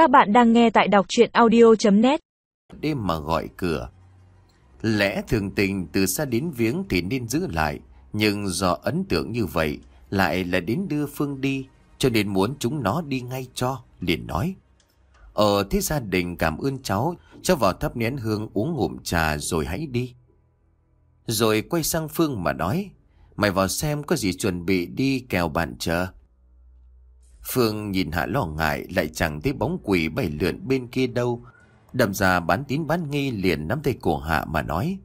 Các bạn đang nghe tại đọc chuyện audio.net Đêm mà gọi cửa. Lẽ thường tình từ xa đến viếng thì nên giữ lại, Nhưng do ấn tượng như vậy, Lại là đến đưa Phương đi, Cho nên muốn chúng nó đi ngay cho, Liền nói. Ờ thế gia đình cảm ơn cháu Cháu vào thắp nén hương uống ngụm trà rồi hãy đi. Rồi quay sang Phương mà nói, Mày vào xem có gì chuẩn bị đi kèo bạn chờ. Phương nhìn Hạ lo ngại, lại chẳng thấy bóng quỷ bảy lượn bên kia đâu. Đầm ra bán tín bán nghi liền nắm tay cổ Hạ mà nói.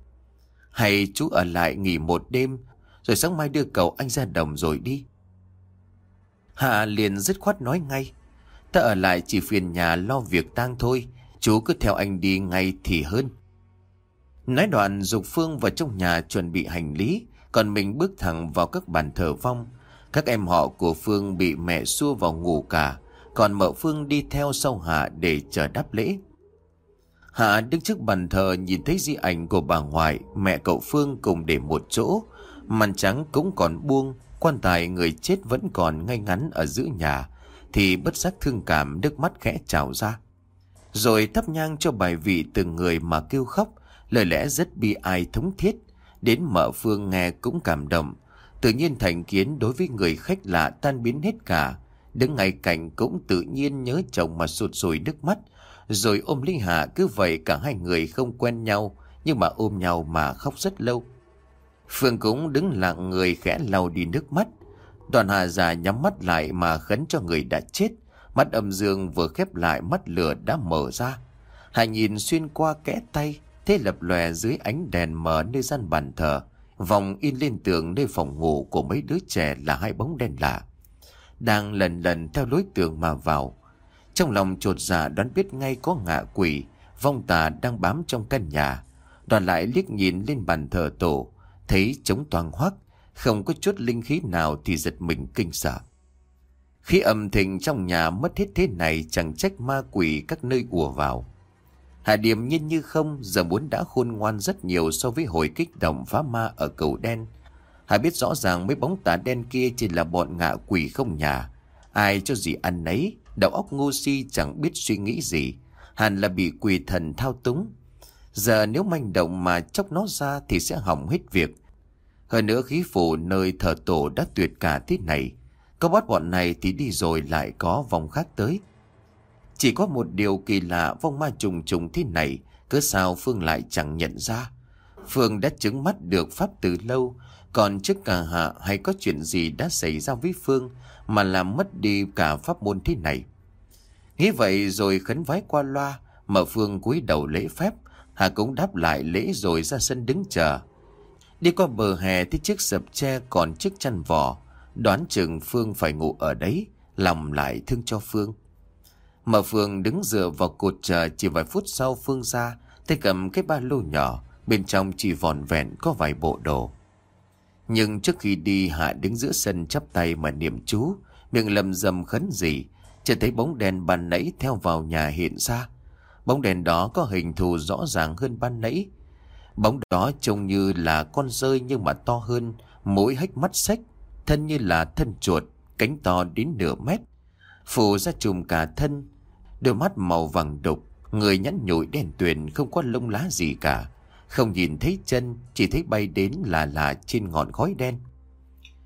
Hay chú ở lại nghỉ một đêm, rồi sáng mai đưa cậu anh ra đồng rồi đi. Hạ liền dứt khoát nói ngay. Ta ở lại chỉ phiền nhà lo việc tang thôi. Chú cứ theo anh đi ngay thì hơn. Nói đoạn, dục Phương vào trong nhà chuẩn bị hành lý. Còn mình bước thẳng vào các bàn thờ vong. Các em họ của Phương bị mẹ xua vào ngủ cả, còn mợ Phương đi theo sau Hạ để chờ đáp lễ. Hạ đứng trước bàn thờ nhìn thấy di ảnh của bà ngoại, mẹ cậu Phương cùng để một chỗ. Màn trắng cũng còn buông, quan tài người chết vẫn còn ngay ngắn ở giữa nhà, thì bất giác thương cảm nước mắt khẽ trào ra. Rồi thắp nhang cho bài vị từng người mà kêu khóc, lời lẽ rất bi ai thống thiết. Đến mợ Phương nghe cũng cảm động, Tự nhiên thành kiến đối với người khách lạ tan biến hết cả. Đứng ngay cạnh cũng tự nhiên nhớ chồng mà sụt sùi nước mắt. Rồi ôm Linh Hà cứ vậy cả hai người không quen nhau. Nhưng mà ôm nhau mà khóc rất lâu. Phương cũng đứng lặng người khẽ lau đi nước mắt. Đoàn Hà già nhắm mắt lại mà khấn cho người đã chết. Mắt âm dương vừa khép lại mắt lửa đã mở ra. Hà nhìn xuyên qua kẽ tay, thế lập lòe dưới ánh đèn mở nơi gian bàn thờ. Vòng in lên tường nơi phòng ngủ của mấy đứa trẻ là hai bóng đen lạ. Đang lần lần theo lối tường mà vào. Trong lòng trột dạ đoán biết ngay có ngạ quỷ, vong tà đang bám trong căn nhà. Đoàn lại liếc nhìn lên bàn thờ tổ, thấy trống toàn hoác, không có chút linh khí nào thì giật mình kinh sợ. Khi âm thịnh trong nhà mất hết thế này chẳng trách ma quỷ các nơi ùa vào. Hà Điềm nhiên như không giờ muốn đã khôn ngoan rất nhiều so với hồi kích động phá ma ở cầu đen. Hà biết rõ ràng mấy bóng tà đen kia chỉ là bọn ngạ quỷ không nhà. Ai cho gì ăn nấy, đầu óc ngu si chẳng biết suy nghĩ gì. Hẳn là bị quỷ thần thao túng. Giờ nếu manh động mà chốc nó ra thì sẽ hỏng hết việc. Hơn nữa khí phủ nơi thờ tổ đã tuyệt cả thế này. Có bắt bọn này thì đi rồi lại có vòng khác tới. Chỉ có một điều kỳ lạ vong ma trùng trùng thế này, cứ sao Phương lại chẳng nhận ra. Phương đã chứng mắt được Pháp từ lâu, còn trước cả hạ hay có chuyện gì đã xảy ra với Phương mà làm mất đi cả pháp môn thế này. Nghĩ vậy rồi khấn vái qua loa, mở Phương cúi đầu lễ phép, Hà cũng đáp lại lễ rồi ra sân đứng chờ. Đi qua bờ hè thì chiếc sập tre còn chiếc chăn vỏ, đoán chừng Phương phải ngủ ở đấy, lòng lại thương cho Phương mà Phương đứng dựa vào cột chờ chỉ vài phút sau Phương ra, tay cầm cái ba lô nhỏ, bên trong chỉ vòn vẹn có vài bộ đồ. Nhưng trước khi đi Hạ đứng giữa sân chắp tay mà niệm chú, miệng lầm rầm khấn gì, chỉ thấy bóng đèn ban nãy theo vào nhà hiện ra. Bóng đèn đó có hình thù rõ ràng hơn ban nãy. Bóng đó trông như là con rơi nhưng mà to hơn, mũi hách mắt sách, thân như là thân chuột, cánh to đến nửa mét. Phủ ra chùm cả thân, Đôi mắt màu vàng đục, Người nhắn nhủi đen tuyền không có lông lá gì cả. Không nhìn thấy chân, Chỉ thấy bay đến là là trên ngọn khói đen.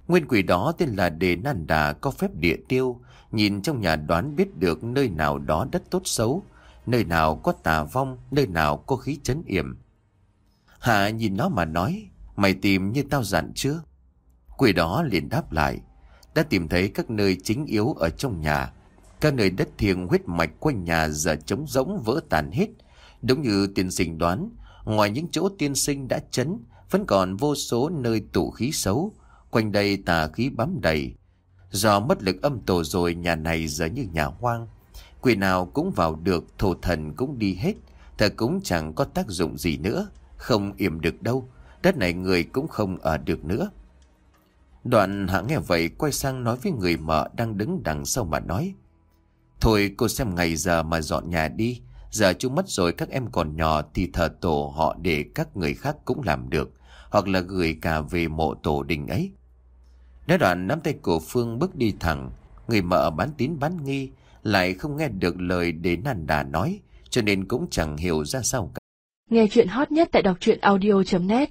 Nguyên quỷ đó tên là Đề Nan Đà, Có phép địa tiêu, Nhìn trong nhà đoán biết được nơi nào đó đất tốt xấu, Nơi nào có tà vong, Nơi nào có khí chấn yểm. Hạ nhìn nó mà nói, Mày tìm như tao dặn chưa? Quỷ đó liền đáp lại, Đã tìm thấy các nơi chính yếu ở trong nhà các nơi đất thiêng huyết mạch quanh nhà giờ trống rỗng vỡ tàn hết. Đúng như tiên sinh đoán, ngoài những chỗ tiên sinh đã chấn, vẫn còn vô số nơi tụ khí xấu. Quanh đây tà khí bám đầy. Do mất lực âm tổ rồi nhà này giờ như nhà hoang. Quỷ nào cũng vào được, thổ thần cũng đi hết. Thờ cũng chẳng có tác dụng gì nữa. Không yểm được đâu. Đất này người cũng không ở được nữa. Đoạn hạ nghe vậy quay sang nói với người mợ đang đứng đằng sau mà nói. Thôi cô xem ngày giờ mà dọn nhà đi. Giờ chúng mất rồi các em còn nhỏ thì thờ tổ họ để các người khác cũng làm được. Hoặc là gửi cả về mộ tổ đình ấy. Nói đoạn nắm tay cổ Phương bước đi thẳng. Người mợ bán tín bán nghi. lại không nghe được lời để nàn đà nói, cho nên cũng chẳng hiểu ra sao cả. Nghe chuyện hot nhất tại đọc truyện audio.net